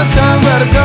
akan berkembang